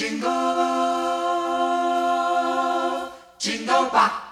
金狗，金狗吧。